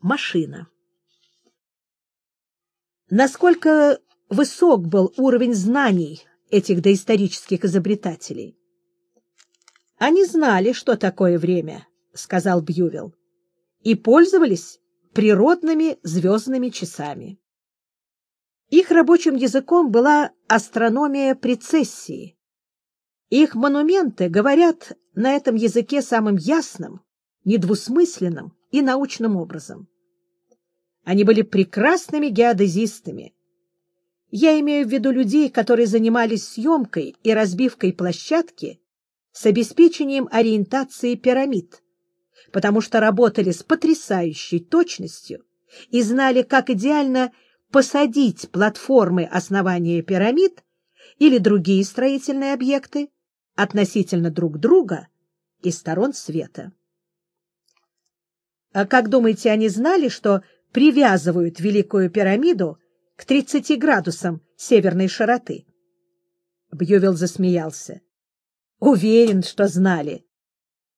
машина. Насколько высок был уровень знаний этих доисторических изобретателей? Они знали, что такое время, — сказал Бьювилл, — и пользовались природными звездными часами. Их рабочим языком была астрономия прецессии. Их монументы говорят на этом языке самым ясным, недвусмысленным и научным образом. Они были прекрасными геодезистами. Я имею в виду людей, которые занимались съемкой и разбивкой площадки с обеспечением ориентации пирамид, потому что работали с потрясающей точностью и знали, как идеально посадить платформы основания пирамид или другие строительные объекты относительно друг друга и сторон света. А как думаете, они знали, что привязывают Великую пирамиду к 30 градусам северной широты? Бьювилл засмеялся. Уверен, что знали.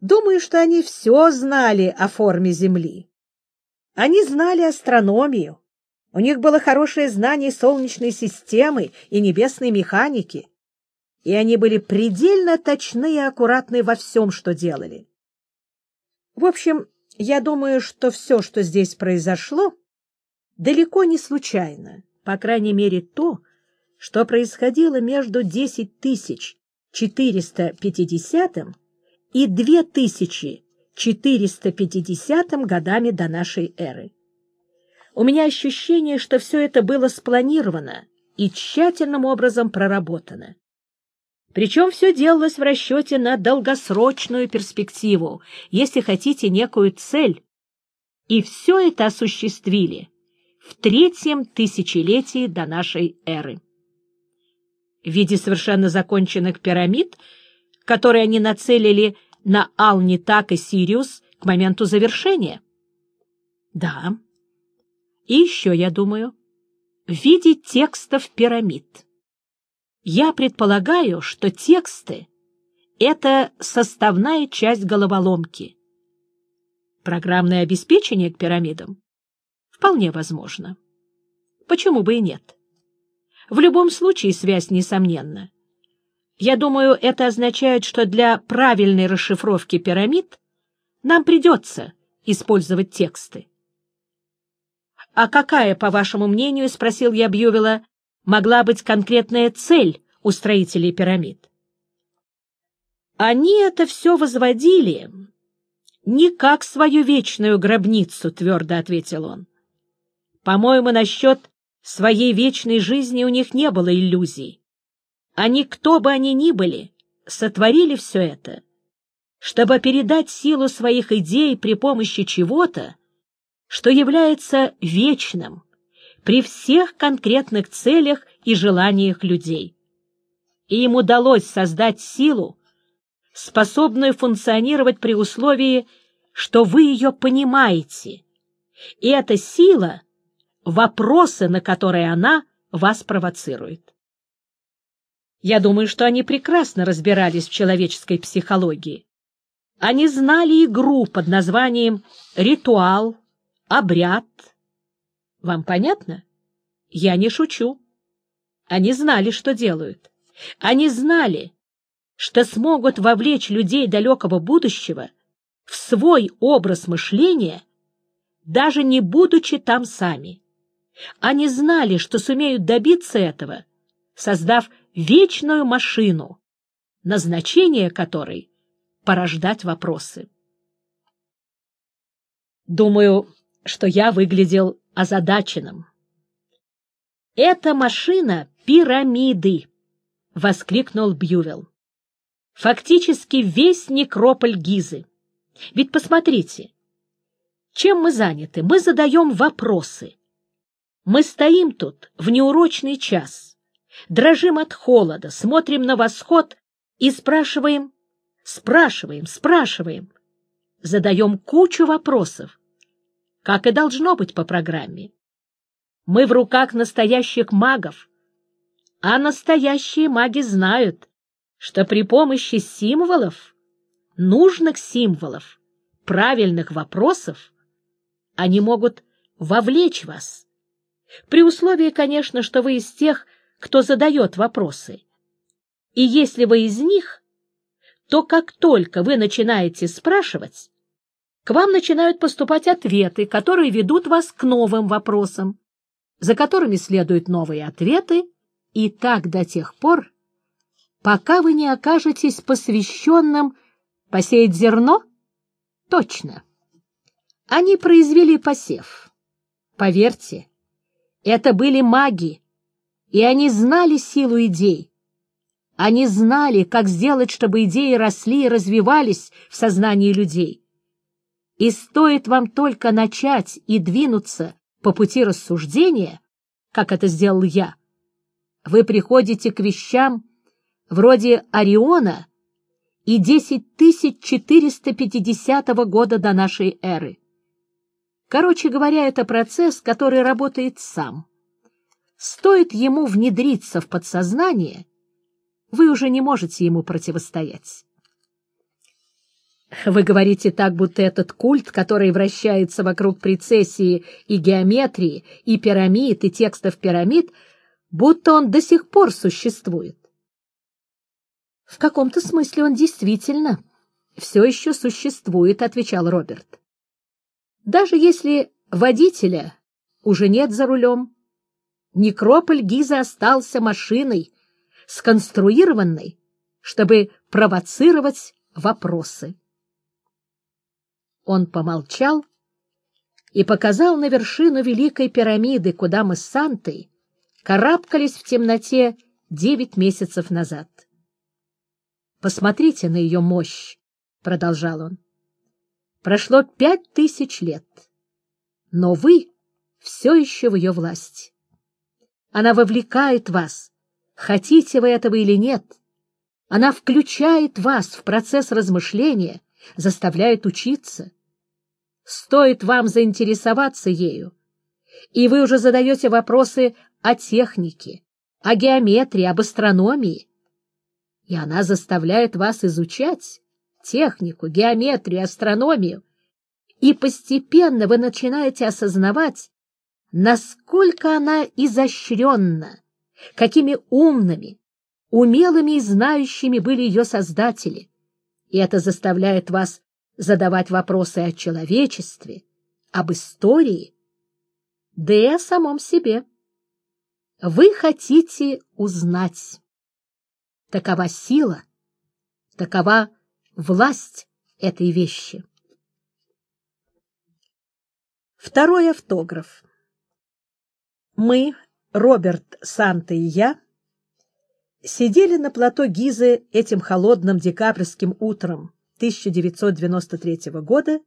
Думаю, что они все знали о форме Земли. Они знали астрономию. У них было хорошее знание Солнечной системы и небесной механики. И они были предельно точны и аккуратны во всем, что делали. В общем, я думаю, что все, что здесь произошло, далеко не случайно, по крайней мере то, что происходило между 10 тысяч 450 и 2450 годами до нашей эры. У меня ощущение, что все это было спланировано и тщательным образом проработано. Причем все делалось в расчете на долгосрочную перспективу, если хотите, некую цель. И все это осуществили в третьем тысячелетии до нашей эры. В виде совершенно законченных пирамид, которые они нацелили на Алнитак и Сириус к моменту завершения. Да. И еще, я думаю, в виде текстов пирамид. Я предполагаю, что тексты — это составная часть головоломки. Программное обеспечение к пирамидам? Вполне возможно. Почему бы и нет? В любом случае связь несомненна. Я думаю, это означает, что для правильной расшифровки пирамид нам придется использовать тексты. «А какая, по вашему мнению, — спросил я Бьювела, могла быть конкретная цель у строителей пирамид. Они это все возводили не как свою вечную гробницу, твердо ответил он. По-моему, насчет своей вечной жизни у них не было иллюзий. Они, кто бы они ни были, сотворили все это, чтобы передать силу своих идей при помощи чего-то, что является вечным, при всех конкретных целях и желаниях людей. И им удалось создать силу, способную функционировать при условии, что вы ее понимаете. И эта сила — вопросы, на которые она вас провоцирует. Я думаю, что они прекрасно разбирались в человеческой психологии. Они знали игру под названием «ритуал», «обряд», вам понятно? Я не шучу. Они знали, что делают. Они знали, что смогут вовлечь людей далекого будущего в свой образ мышления, даже не будучи там сами. Они знали, что сумеют добиться этого, создав вечную машину, назначение которой — порождать вопросы. Думаю, что я выглядел озадаченным. «Это машина пирамиды!» — воскликнул Бьювелл. «Фактически весь некрополь Гизы. Ведь посмотрите, чем мы заняты? Мы задаем вопросы. Мы стоим тут в неурочный час, дрожим от холода, смотрим на восход и спрашиваем, спрашиваем, спрашиваем, задаем кучу вопросов как и должно быть по программе. Мы в руках настоящих магов, а настоящие маги знают, что при помощи символов, нужных символов, правильных вопросов, они могут вовлечь вас. При условии, конечно, что вы из тех, кто задает вопросы. И если вы из них, то как только вы начинаете спрашивать, к вам начинают поступать ответы, которые ведут вас к новым вопросам, за которыми следуют новые ответы, и так до тех пор, пока вы не окажетесь посвященным посеять зерно? Точно. Они произвели посев. Поверьте, это были маги, и они знали силу идей. Они знали, как сделать, чтобы идеи росли и развивались в сознании людей. И стоит вам только начать и двинуться по пути рассуждения, как это сделал я, вы приходите к вещам вроде Ориона и 10450 года до нашей эры. Короче говоря, это процесс, который работает сам. Стоит ему внедриться в подсознание, вы уже не можете ему противостоять. Вы говорите так, будто этот культ, который вращается вокруг прецессии и геометрии, и пирамид, и текстов пирамид, будто он до сих пор существует. В каком-то смысле он действительно все еще существует, — отвечал Роберт. Даже если водителя уже нет за рулем, некрополь Гиза остался машиной, сконструированной, чтобы провоцировать вопросы. Он помолчал и показал на вершину Великой пирамиды, куда мы с Сантой карабкались в темноте девять месяцев назад. Посмотрите на ее мощь, — продолжал он. Прошло пять тысяч лет, но вы все еще в ее власти. Она вовлекает вас, хотите вы этого или нет. Она включает вас в процесс размышления, заставляет учиться. Стоит вам заинтересоваться ею, и вы уже задаете вопросы о технике, о геометрии, об астрономии, и она заставляет вас изучать технику, геометрию, астрономию, и постепенно вы начинаете осознавать, насколько она изощренна, какими умными, умелыми и знающими были ее создатели, и это заставляет вас задавать вопросы о человечестве, об истории, да и о самом себе. Вы хотите узнать. Такова сила, такова власть этой вещи. Второй автограф. Мы, Роберт, Санта и я, сидели на плато Гизы этим холодным декабрьским утром 1993 года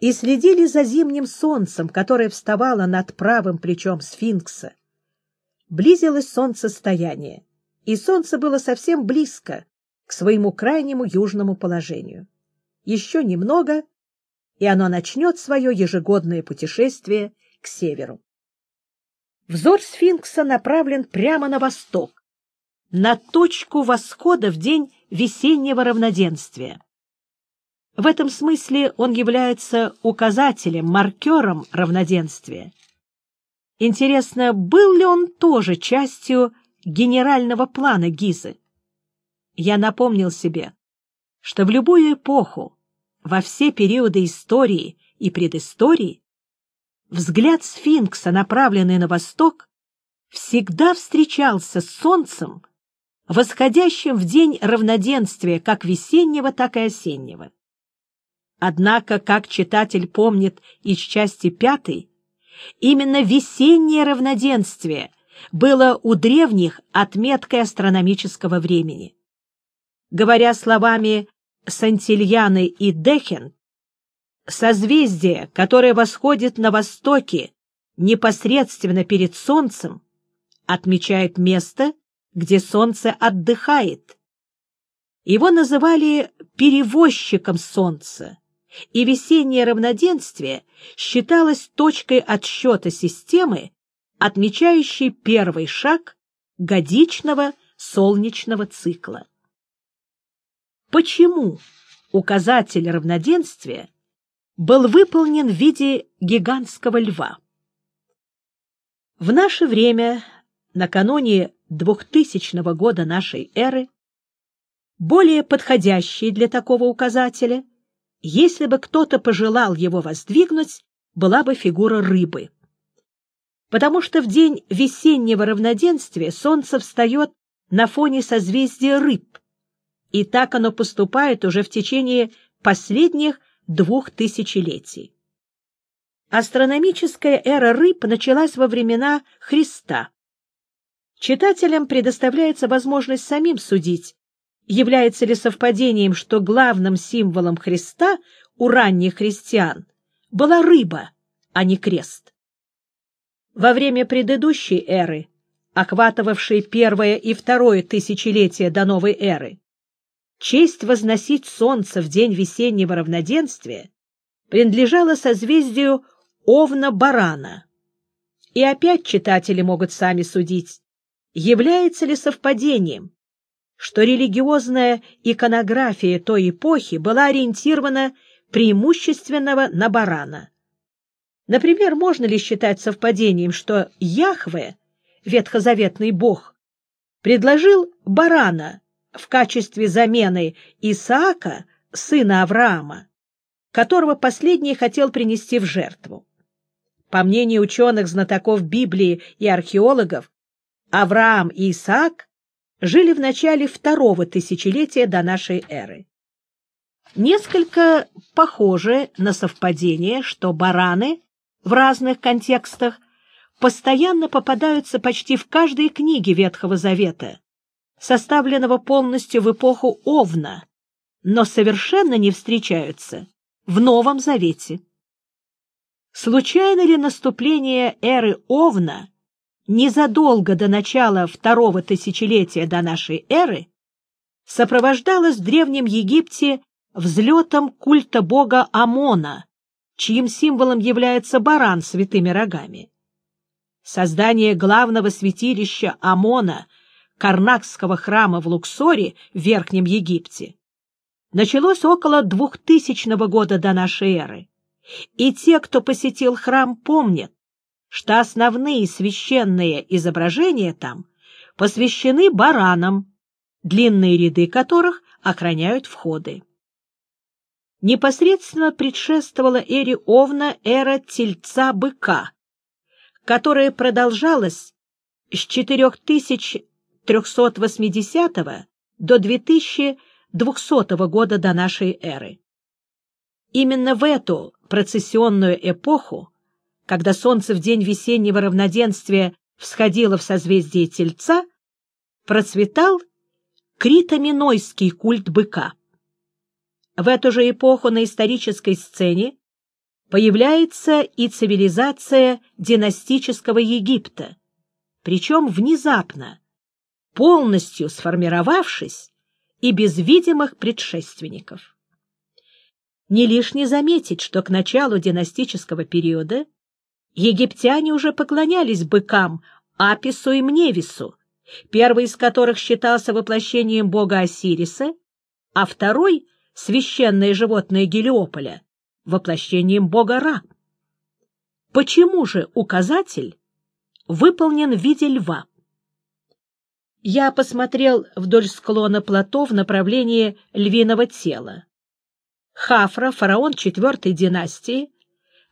и следили за зимним солнцем, которое вставало над правым плечом сфинкса. Близилось солнцестояние и солнце было совсем близко к своему крайнему южному положению. Еще немного, и оно начнет свое ежегодное путешествие к северу. Взор сфинкса направлен прямо на восток, на точку восхода в день весеннего равноденствия. В этом смысле он является указателем, маркером равноденствия. Интересно, был ли он тоже частью генерального плана Гизы. Я напомнил себе, что в любую эпоху, во все периоды истории и предыстории, взгляд сфинкса, направленный на восток, всегда встречался с солнцем, восходящим в день равноденствия как весеннего, так и осеннего. Однако, как читатель помнит из части пятой, именно весеннее равноденствие было у древних отметкой астрономического времени. Говоря словами Сантильяны и Дехен, созвездие, которое восходит на востоке непосредственно перед Солнцем, отмечает место, где Солнце отдыхает. Его называли перевозчиком Солнца, и весеннее равноденствие считалось точкой отсчета системы, отмечающий первый шаг годичного солнечного цикла. Почему указатель равноденствия был выполнен в виде гигантского льва. В наше время, накануне 2000 года нашей эры, более подходящий для такого указателя, если бы кто-то пожелал его воздвигнуть, была бы фигура рыбы. Потому что в день весеннего равноденствия солнце встает на фоне созвездия рыб, и так оно поступает уже в течение последних двух тысячелетий. Астрономическая эра рыб началась во времена Христа. Читателям предоставляется возможность самим судить, является ли совпадением, что главным символом Христа у ранних христиан была рыба, а не крест. Во время предыдущей эры, охватывавшей первое и второе тысячелетия до новой эры, честь возносить солнце в день весеннего равноденствия принадлежала созвездию Овна-Барана. И опять читатели могут сами судить, является ли совпадением, что религиозная иконография той эпохи была ориентирована преимущественно на барана. Например, можно ли считать совпадением, что Яхве, ветхозаветный бог, предложил барана в качестве замены Исаака, сына Авраама, которого последний хотел принести в жертву? По мнению ученых-знатоков Библии и археологов, Авраам и Исаак жили в начале второго тысячелетия до нашей эры. Несколько похоже на совпадение, что бараны в разных контекстах постоянно попадаются почти в каждой книге Ветхого Завета, составленного полностью в эпоху Овна, но совершенно не встречаются в Новом Завете. Случайно ли наступление эры Овна незадолго до начала второго тысячелетия до нашей эры сопровождалось в Древнем Египте взлетом культа бога Амона, чьим символом является баран с святыми рогами. Создание главного святилища Амона, Карнакского храма в Луксоре в Верхнем Египте, началось около 2000 года до нашей эры, и те, кто посетил храм, помнят, что основные священные изображения там посвящены баранам, длинные ряды которых охраняют входы. Непосредственно предшествовала эре Овна эра Тельца-быка, которая продолжалась с 4380 до 2200 года до нашей эры. Именно в эту процессионную эпоху когда солнце в день весеннего равноденствия всходило в созвездие Тельца, процветал критоминойский культ быка. В эту же эпоху на исторической сцене появляется и цивилизация династического Египта, причем внезапно, полностью сформировавшись и без видимых предшественников. Не лишне заметить, что к началу династического периода Египтяне уже поклонялись быкам Апису и Мневису, первый из которых считался воплощением бога Осириса, а второй — священное животное Гелиополя, воплощением бога Ра. Почему же указатель выполнен в виде льва? Я посмотрел вдоль склона плато в направлении львиного тела. Хафра, фараон четвертой династии,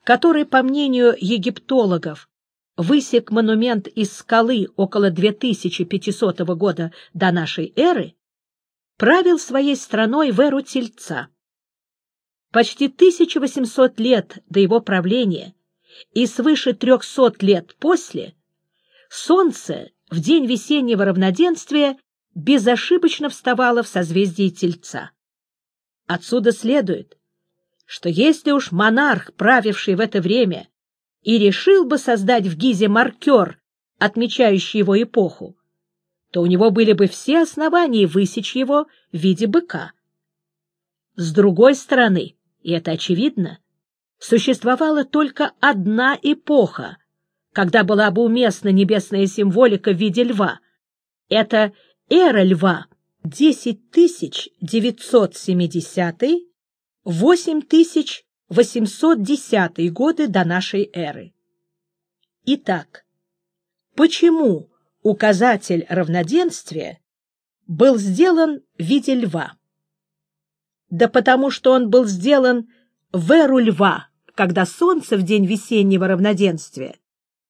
который, по мнению египтологов, высек монумент из скалы около 2500 года до нашей эры, правил своей страной в эру Тельца. Почти 1800 лет до его правления и свыше 300 лет после солнце в день весеннего равноденствия безошибочно вставало в созвездии Тельца. Отсюда следует, что если уж монарх, правивший в это время, и решил бы создать в Гизе маркер, отмечающий его эпоху, то у него были бы все основания высечь его в виде быка. С другой стороны, и это очевидно, существовала только одна эпоха, когда была бы уместна небесная символика в виде льва. Это эра льва 10970 8900 810 годы до нашей эры. Итак, почему указатель равноденствия был сделан в виде льва? Да потому что он был сделан в эру льва, когда солнце в день весеннего равноденствия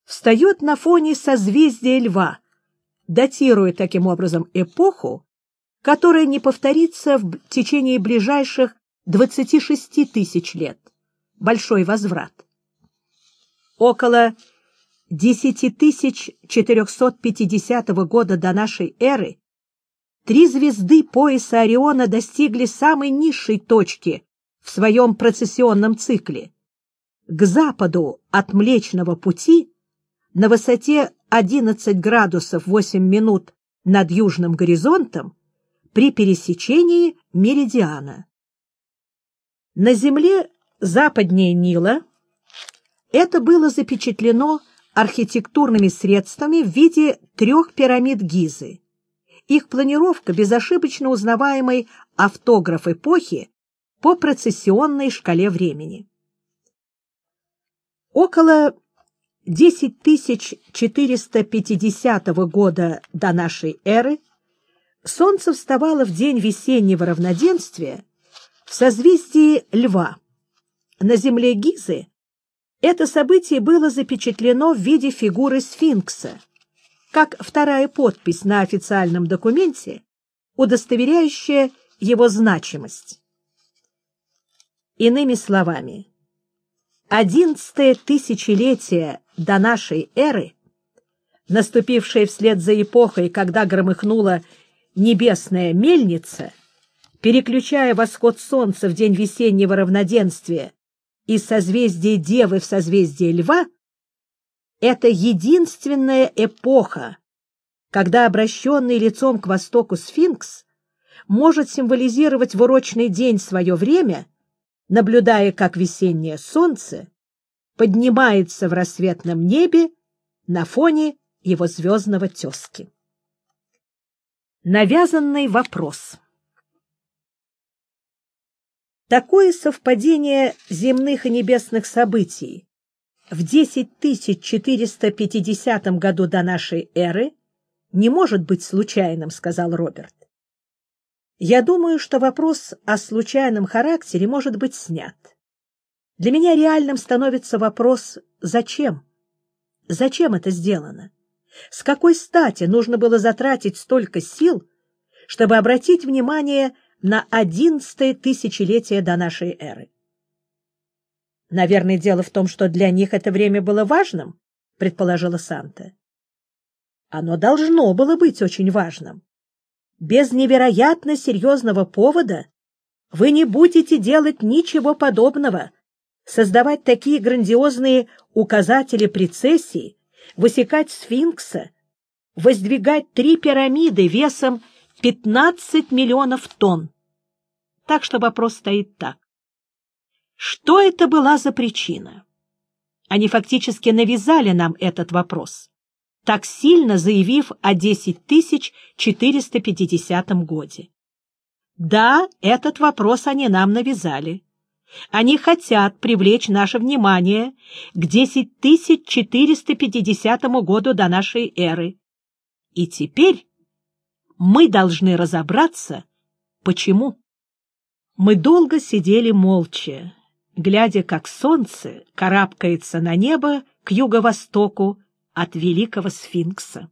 встает на фоне созвездия льва, датируя таким образом эпоху, которая не повторится в течение ближайших 26 тысяч лет. Большой возврат. Около 10450 года до нашей эры три звезды пояса Ориона достигли самой низшей точки в своем процессионном цикле. К западу от Млечного Пути на высоте 11 градусов 8 минут над южным горизонтом при пересечении меридиана. На земле западнее Нила это было запечатлено архитектурными средствами в виде трех пирамид Гизы. Их планировка безошибочно узнаваемый автограф эпохи по процессионной шкале времени. Около 10450 года до нашей эры Солнце вставало в день весеннего равноденствия в созвездии Льва. На земле Гизы это событие было запечатлено в виде фигуры сфинкса, как вторая подпись на официальном документе, удостоверяющая его значимость. Иными словами, одиннадцатое тысячелетие до нашей эры, наступившее вслед за эпохой, когда громыхнула небесная мельница, переключая восход солнца в день весеннего равноденствия из созвездия Девы в созвездие Льва, это единственная эпоха, когда обращенный лицом к востоку сфинкс может символизировать в урочный день свое время, наблюдая, как весеннее солнце поднимается в рассветном небе на фоне его звездного тезки. Навязанный вопрос Такое совпадение земных и небесных событий в 10450 году до нашей эры не может быть случайным, сказал Роберт. Я думаю, что вопрос о случайном характере может быть снят. Для меня реальным становится вопрос «зачем?». Зачем это сделано? С какой стати нужно было затратить столько сил, чтобы обратить внимание на одиннадцатое тысячелетие до нашей эры. Наверное, дело в том, что для них это время было важным, предположила Санта. Оно должно было быть очень важным. Без невероятно серьезного повода вы не будете делать ничего подобного, создавать такие грандиозные указатели прецессии, высекать сфинкса, воздвигать три пирамиды весом 15 миллионов тонн. Так что вопрос стоит так. Что это была за причина? Они фактически навязали нам этот вопрос, так сильно заявив о 10450 годе. Да, этот вопрос они нам навязали. Они хотят привлечь наше внимание к 10450 году до нашей эры. И теперь мы должны разобраться, почему. Мы долго сидели молча, глядя, как солнце карабкается на небо к юго-востоку от Великого Сфинкса.